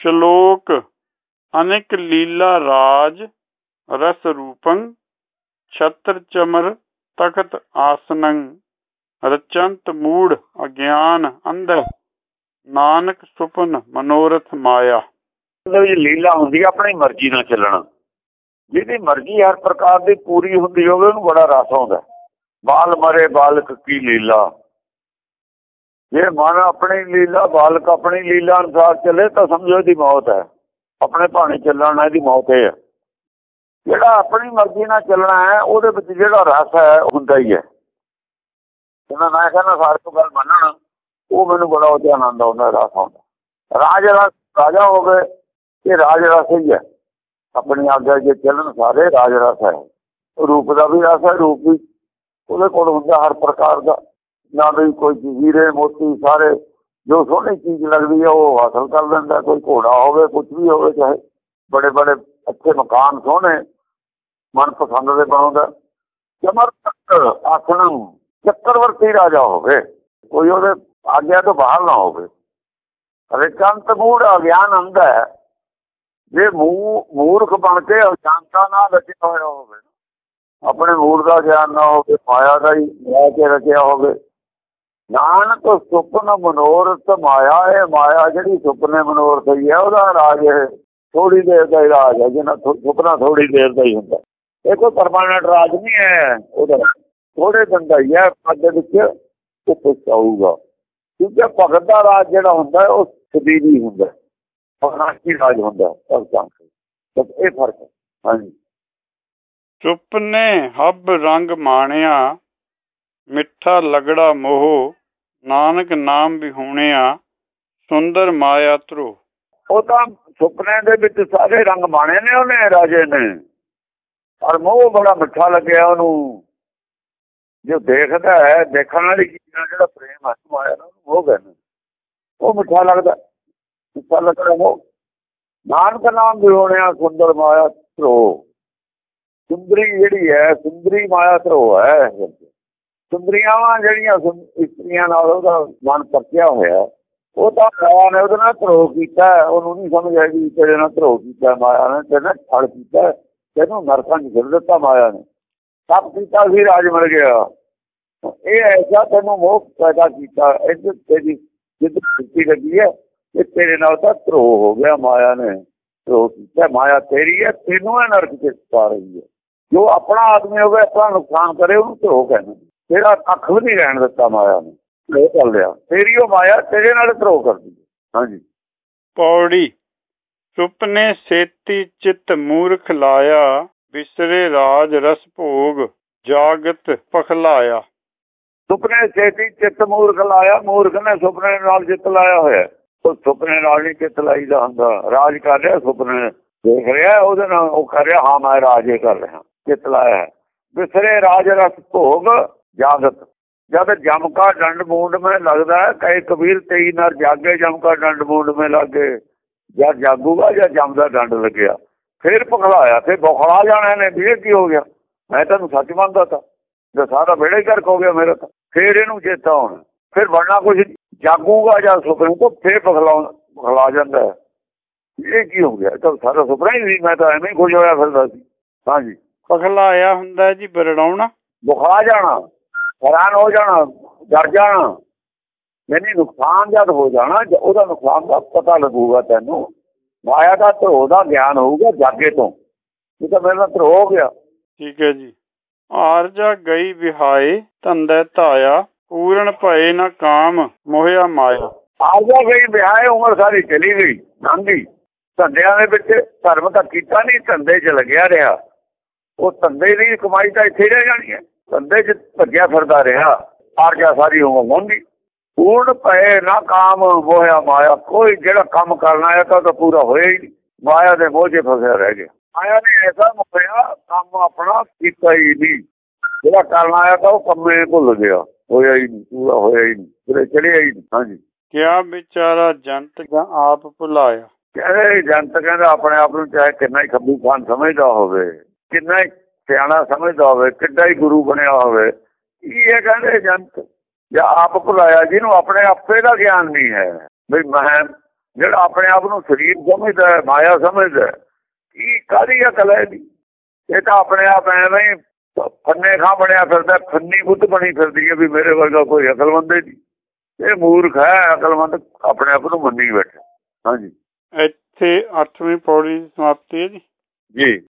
ਸ਼ਲੋਕ, ਅਨੇਕ ਲੀਲਾ ਰਾਜ, ਰਸ ਰੂਪੰ, ਛਤਰ ਚਮਰ ਤਖਤ ਆਸਨੰ, ਰਚੰਤ ਮੂੜ ਅਗਿਆਨ ਅੰਦਰ ਨਾਨਕ ਸੁਪਨ ਮਨੋਰਥ ਮਾਇਆ। ਮਤਲਬ ਇਹ ਲੀਲਾ ਹੁੰਦੀ ਆਪਣੀ ਮਰਜ਼ੀ ਨਾਲ ਚੱਲਣਾ। ਜਿਹਦੀ ਮਰਜ਼ੀ ਹਰ ਪ੍ਰਕਾਰ ਦੀ ਪੂਰੀ ਹੁੰਦੀ ਹੋਵੇ, ਉਹਨੂੰ ਬੜਾ ਰਸ ਆਉਂਦਾ। ਬਾਲ ਮਰੇ ਬਾਲਕ ਕੀ ਲੀਲਾ। ਜੇ ਮਨ ਆਪਣੀ ਲੀਲਾ, ਬਾਲਕ ਆਪਣੀ ਲੀਲਾ ਅਨੁਸਾਰ ਚੱਲੇ ਤਾਂ ਸਮਝੋ ਇਹਦੀ ਮੌਤ ਹੈ। ਆਪਣੇ ਭਾਣੇ ਚੱਲਣਾ ਇਹਦੀ ਮੌਤ ਹੈ। ਜਿਹੜਾ ਆਪਣੀ ਮਰਜ਼ੀ ਨਾਲ ਚੱਲਣਾ ਹੈ, ਉਹਦੇ ਵਿੱਚ ਜਿਹੜਾ ਰਸ ਹੈ ਹੁੰਦਾ ਹੀ ਹੈ। ਉਹਨਾਂ ਮੈਂ ਕਹਿੰਦਾ ਸਾਰੇ ਤੋਂ ਗੱਲ ਮੰਨਣ, ਉਹ ਮੈਨੂੰ ਬੜਾ ਉਹਦੇ ਆਨੰਦ ਆਉਂਦਾ, ਰਸ ਆਉਂਦਾ। ਰਾਜ ਰਸ ਰਾਜਾ ਹੋਵੇ, ਇਹ ਰਾਜ ਰਸ ਹੀ ਹੈ। ਆਪਣੀ ਆਗਿਆ ਜੇ ਚੱਲਣ ਸਾਰੇ ਰਾਜ ਰਸ ਹੈ। ਰੂਪ ਦਾ ਵੀ ਰਸ ਹੈ, ਰੂਪ ਵੀ ਉਹਦੇ ਕੋਲ ਹੁੰਦਾ ਹਰ ਪ੍ਰਕਾਰ ਦਾ। ਨਾ ਵੀ ਕੋਈ ਜੀਰੇ ਮੋਤੀ, ਸਾਰੇ ਜੋ ਸੋਹਣੀ ਚੀਜ਼ ਲੱਗਦੀ ਹੈ ਉਹ ਹਾਸਲ ਕਰ ਲੈਂਦਾ, ਕੋਈ ਘੋੜਾ ਹੋਵੇ ਕੁਝ ਵੀ ਹੋਵੇ, ਚਾਹੇ ਬੜੇ ਬੜੇ ਅੱਛੇ ਮਕਾਨ ਸੋਹਣੇ ਮਨ ਪਸੰਦ ਦੇ ਬਣਾਉਂਦਾ। ਜਮਰ ਆਸਣੰ ਚੱਕਰਵਰਤੀ ਰਾਜਾ ਹੋਵੇ, ਕੋਈ ਉਹਦੇ ਆਗਿਆ ਤੋਂ ਬਾਹਰ ਨਾ ਹੋਵੇ। ਰਿਕੰਤ ਮੂੜ ਅਗਿਆਨ ਹੁੰਦਾ ਹੈ। ਜੇ ਮੂਰਖ ਬਣ ਕੇ ਅਜਾਨਤਾ ਨਾਲ ਰਚਿਆ ਹੋਇਆ ਹੋਵੇ, ਆਪਣੇ ਮੂਲ ਦਾ ਗਿਆਨ ਨਾ ਹੋਵੇ, ਮਾਇਆ ਦਾ ਹੀ ਲੈ ਕੇ ਰਚਿਆ ਹੋਵੇ ਨਾਨਕ ਸੁਪਨ ਮਨੋਰਥ ਮਾਇਆ ਹੈ, ਮਾਇਆ ਜਿਹੜੀ ਸੁਪਨੇ ਮਨੋਰਥ ਹੀ ਹੈ, ਉਹਦਾ ਰਾਜ ਹੈ ਥੋੜੀ ਦੇਰ ਦਾ ਰਾਜ ਹੈ ਜਿਹਨਾਂ ਸੁਪਨਾ ਥੋੜੀ ਦੇਰ ਦਾ ਹੀ ਹੁੰਦਾ। ਇਹ ਕੋਈ ਪਰਮਾਨੈਂਟ ਰਾਜ ਨਹੀਂ ਹੈ ਉਹਦਾ। ਥੋੜੇ ਦਿਨ ਦਾ ਹੀ ਹੈ ਪੱਦ ਵਿੱਚ ਉਹ ਪਹੁੰਚਾਊਗਾ ਕਿਉਂਕਿ ਭਗਤ ਦਾ ਰਾਜ ਜਿਹੜਾ ਹੁੰਦਾ, ਉਹ ਸਦੀਵੀ ਹੁੰਦਾ ਫਨਾਸ਼ੀ ਰਾਜ ਹੁੰਦਾ ਭਗਤਾਂ ਦਾ ਇਹ ਫ਼ਰਕ ਹੈ। ਹਾਂਜੀ। ਚੁੱਪ ਨੇ ਹੱਬ ਰੰਗ ਮਾਣਿਆ, ਮਿੱਠਾ ਲਗੜਾ ਮੋਹ ਨਾਨਕ ਨਾਮ ਵਿਹੂਣਿਆ ਸੁੰਦਰ ਮਾਇਆ ਧਰੋ ਉਹ ਤਾਂ ਸੁਪਨੇ ਦੇ ਵਿੱਚ ਸਾਰੇ ਰੰਗ ਬਾਣੇ ਨੇ ਉਹਨੇ, ਰਾਜੇ ਨੇ। ਪਰ ਮੋਹ ਬੜਾ ਮਿੱਠਾ ਲੱਗਿਆ ਉਹਨੂੰ। ਜੋ ਦੇਖਦਾ ਹੈ, ਦੇਖਣ ਵਾਲੀ ਚੀਜ਼ਾਂ ਜਿਹੜਾ ਪ੍ਰੇਮ ਹੱਥ ਮਾਇਆ ਨਾ, ਉਹ ਕਹਿੰਦੇ ਉਹ ਮਿੱਠਾ ਲੱਗਦਾ। ਮਿੱਠਾ ਲੱਗਦਾ ਉਹ ਨਾਨਕ ਨਾਮ ਵਿਹੂਣਿਆ ਸੁੰਦਰ ਮਾਇਆ ਧਰੋ ਸੁੰਦਰੀ ਜਿਹੜੀ ਹੈ, ਸੁੰਦਰੀ ਮਾਇਆ ਧਰੋ ਹੈ। ਸੁੰਦਰੀਆਂ ਜਿਹੜੀਆਂ ਇਸਤਰੀਆਂ ਨਾਲ ਉਹਦਾ ਮਨ ਪੱਕਿਆ ਹੋਇਆ, ਉਹ ਤਾਂ ਮਾਇਆ ਨੇ ਉਹਦੇ ਨਾਲ ਧਰੋ ਕੀਤਾ, ਉਹਨੂੰ ਨਹੀਂ ਸਮਝ ਆਈ ਵੀ ਤੇਰੇ ਨਾਲ ਧਰੋ ਕੀਤਾ, ਮਾਇਆ ਨੇ ਤੇ ਛੜ ਕੀਤਾ, ਤੈਨੂੰ ਨਰਕਾਂ 'ਚ ਗਿਰ ਦਿੱਤਾ ਮਾਇਆ ਨੇ। ਸਭ ਕੀਤਾ ਸੀ, ਰਾਜ ਮਿਲ ਗਿਆ। ਇਹ ਐਸਾ ਤੈਨੂੰ ਮੋਹ ਪੈਦਾ ਕੀਤਾ ਇਹ ਤੇਰੀ ਜਿੱਦ ਕੀਤੀ ਲੱਗੀ ਹੈ ਕਿ ਤੇਰੇ ਨਾਲ ਤਾਂ ਧਰੋ ਹੋ ਗਿਆ ਮਾਇਆ ਨੇ। ਧਰੋ ਕੀਤਾ, ਮਾਇਆ ਤੇਰੀ ਹੈ, ਤੈਨੂੰ ਇਹ ਨਰਕ 'ਚ ਪਾ ਰਹੀ ਹੈ। ਜੋ ਆਪਣਾ ਆਦਮੀ ਹੋਵੇ, ਆਪਣਾ ਨੁਕਸਾਨ ਕਰੇ, ਉਹਨੂੰ ਧਰੋ ਕਹਿੰਦੇ ਤੇਰਾ ਅੱਖ ਵੀ ਨਹੀਂ ਰਹਿਣ ਦਿੱਤਾ ਮਾਇਆ ਨੇ। ਇਹ ਚੱਲ ਰਿਹਾ। ਤੇਰੀ ਉਹ ਮਾਇਆ ਤੇਰੇ ਨਾਲ ਧਰੋ ਕਰਦੀ ਹਾਂਜੀ। ਪੌੜੀ। ਸੁਪਨੇ ਸੇਤੀ ਚਿਤ ਮੂਰਖ ਲਾਇਆ ਵਿਸਰੇ ਰਾਜ ਰਸ ਭੋਗ ਜਾਗਤ ਪਖਲਾਇਆ। ਸੁਪਨੇ ਸੇਤੀ ਚਿਤ ਮੂਰਖ ਲਾਇਆ ਮੂਰਖ ਨੇ ਸੁਪਨੇ ਨਾਲ ਜਿੱਤ ਲਾਇਆ ਹੋਇਆ। ਉਹ ਸੁਪਨੇ ਨਾਲ ਨਹੀਂ ਜਿੱਤ ਲਾਈਦਾ ਹੁੰਦਾ। ਰਾਜ ਕਰ ਰਿਹਾ ਸੁਪਨੇ। ਦੇਖ ਰਿਹਾ ਉਹਦੇ ਨਾਲ ਉਹ ਕਰ ਰਿਹਾ ਹਾਂ ਮੈਂ ਰਾਜ ਕਰ ਰਿਹਾ। ਜਿੱਤ ਲਾਇਆ ਵਿਸਰੇ ਰਾਜ ਰਸ ਭੋਗ ਜਾਗਤ ਜਦ ਜਮਕਾ ਡੰਡ ਮੂੰਡ ਮੇ ਲੱਗਦਾ ਹੈ ਕਈ ਕਬੀਰ ਤੇਈ ਨਾਲ ਜਾਗੇ ਜਮਕਾ ਡੰਡ ਮੂੰਡ ਮੇ ਲੱਗੇ। ਜਦ ਜਾਗੂਗਾ ਜਾਂ ਜਮ ਦਾ ਡੰਡ ਲੱਗਿਆ। ਫਿਰ ਪਖਲਾਇਆ ਤੇ ਬਖਲਾ ਜਾਣਾ ਨੇ ਵੀ ਕੀ ਹੋ ਗਿਆ? ਮੈਂ ਤੈਨੂੰ ਸੱਚ ਮੰਨਦਾ ਤਾਂ। ਜੇ ਸਾਰਾ ਬੇੜਾ ਕਰਕ ਹੋ ਗਿਆ ਮੇਰਾ ਤਾਂ। ਫਿਰ ਇਹਨੂੰ ਚੇਤਾ ਹੋਣਾ। ਫਿਰ ਬਣਨਾ ਕੁਝ ਜਾਗੂਗਾ ਜਾਂ ਸੁਪਨੇ ਤੋਂ ਫਿਰ ਪਖਲਾ ਪਖਲਾ ਜਾਂਦਾ ਇਹ ਕੀ ਹੋ ਗਿਆ? ਤਾਂ ਸਾਰਾ ਸੁਪਨਾ ਹੀ ਨਹੀਂ ਮੈਂ ਤਾਂ ਐਵੇਂ ਖੁਸ਼ ਹੋਇਆ ਫਿਰਦਾ ਸੀ। ਹਾਂਜੀ। ਪਖਲਾਇਆ ਹੁੰਦਾ ਜੀ ਬਰੜਾਉਣਾ। ਬੁਖਾ ਜਾਣਾ। ਹੈਰਾਨ ਹੋ ਜਾਣਾ ਡਰ ਜਾਣਾ। ਯਾਨੀ ਨੁਕਸਾਨ ਜਦ ਹੋ ਜਾਣਾ ਉਹਦਾ ਨੁਕਸਾਨ ਦਾ ਪਤਾ ਲੱਗੂਗਾ ਤੈਨੂੰ। ਮਾਇਆ ਦਾ ਧਰੋ ਦਾ ਗਿਆਨ ਹੋਊਗਾ ਜਾਗੇ ਤੋਂ। ਇਹ ਤਾਂ ਮੇਰਾ ਧਰੋ ਹੋ ਗਿਆ। ਠੀਕ ਹੈ ਜੀ। ਆਰਜਾ ਗਈ ਵਿਹਾਏ ਧੰਦੇ ਧਾਇਆ ਪੂਰਨ ਭਏ ਨਾ ਕਾਮ ਮੋਹਿਆ ਮਾਇਆ। ਆਰਜਾ ਗਈ ਵਿਹਾਏ ਉਮਰ ਸਾਰੀ ਚਲੀ ਗਈ ਲੰਘੀ ਧੰਦਿਆਂ ਦੇ ਵਿੱਚ ਧਰਮ ਤਾਂ ਕੀਤਾ ਨਹੀਂ ਧੰਦੇ 'ਚ ਲੱਗਿਆ ਰਿਹਾ। ਉਹ ਧੰਦੇ ਦੀ ਕਮਾਈ ਤਾਂ ਇੱਥੇ ਰਹਿ ਜਾਣੀ ਹੈ। ਧੰਦੇ 'ਚ ਭੱਜਿਆ ਫਿਰਦਾ ਰਿਹਾ ਆਰਜਾ ਸਾਰੀ ਉਮਰ ਲੰਘੀ ਪੂਰਨ ਭਏ ਨਾ ਕਾਮ ਮੋਹਿਆ ਮਾਇਆ ਕੋਈ ਜਿਹੜਾ ਕੰਮ ਕਰਨਾ ਹੈ ਤਾਂ ਪੂਰਾ ਹੋਇਆ ਹੀ ਨਹੀਂ ਮਾਇਆ ਦੇ ਮੋਝੇ ਫਸਿਆ ਰਹਿ ਗਿਆ। ਮਾਇਆ ਨੇ ਐਸਾ ਮੋਹਿਆ ਕੰਮ ਆਪਣਾ ਕੀਤਾ ਹੀ ਨਹੀਂ ਜਿਹੜਾ ਕਰਨਾ ਆਇਆ ਤਾਂ ਉਹ ਕੰਮੇ ਭੁੱਲ ਗਿਆ ਹੋਇਆ ਹੀ ਨਹੀਂ ਪੂਰਾ ਹੋਇਆ ਹੀ ਨਹੀਂ ਚੜਿਆ ਹੀ ਨਹੀਂ ਹਾਂਜੀ। ਕਿਆ ਵਿਚਾਰਾ ਜੰਤ ਜਾਂ ਆਪ ਭੁਲਾਇਆ? ਕਹਿੰਦੇ ਜੰਤ ਕਹਿੰਦਾ ਆਪਣੇ ਆਪ ਨੂੰ ਚਾਹੇ ਕਿੰਨਾ ਹੀ ਖੱਬੂ ਖਾਨ ਸਮਝਦਾ ਹੋਵੇ ਕਿੰਨਾ ਹੀ ਸਿਆਣਾ ਸਮਝਦਾ ਹੋਵੇ ਕਿੱਡਾ ਹੀ ਗੁਰੂ ਬਣਿਆ ਹੋਵੇ ਇਹ ਕਹਿੰਦੇ ਜੰਤ ਜਾਂ ਆਪ ਭੁਲਾਇਆ ਜਿਹਨੂੰ ਆਪਣੇ ਆਪੇ ਦਾ ਗਿਆਨ ਨਹੀਂ ਹੈ। ਵੀ ਮੈਂ ਜਿਹੜਾ ਆਪਣੇ ਆਪ ਨੂੰ ਸਰੀਰ ਸਮਝਦਾ ਹੈ ਮਾਇਆ ਸਮਝਦਾ ਕੀ ਕਾਦੀ ਅਕਲ ਹੈ ਦੀ ਇਹ ਤਾਂ ਆਪਣੇ ਆਪ ਐਵੇਂ ਹੀ ਫੰਨੇ ਖਾਂ ਬਣਿਆ ਫਿਰਦਾ ਫੰਨੀ ਬੁੱਧ ਬਣੀ ਫਿਰਦੀ ਹੈ ਵੀ ਮੇਰੇ ਵਰਗਾ ਕੋਈ ਅਕਲਮੰਦ ਨਹੀਂ ਇਹ ਮੂਰਖ ਹੈ ਅਕਲਮੰਦ ਆਪਣੇ ਆਪ ਨੂੰ ਮੰਨੀ ਬੈਠਾ। ਹਾਂਜੀ। ਇੱਥੇ 8ਵੀਂ ਪੌੜੀ ਸਮਾਪਤੀ ਹੈ ਜੀ। ਜੀ।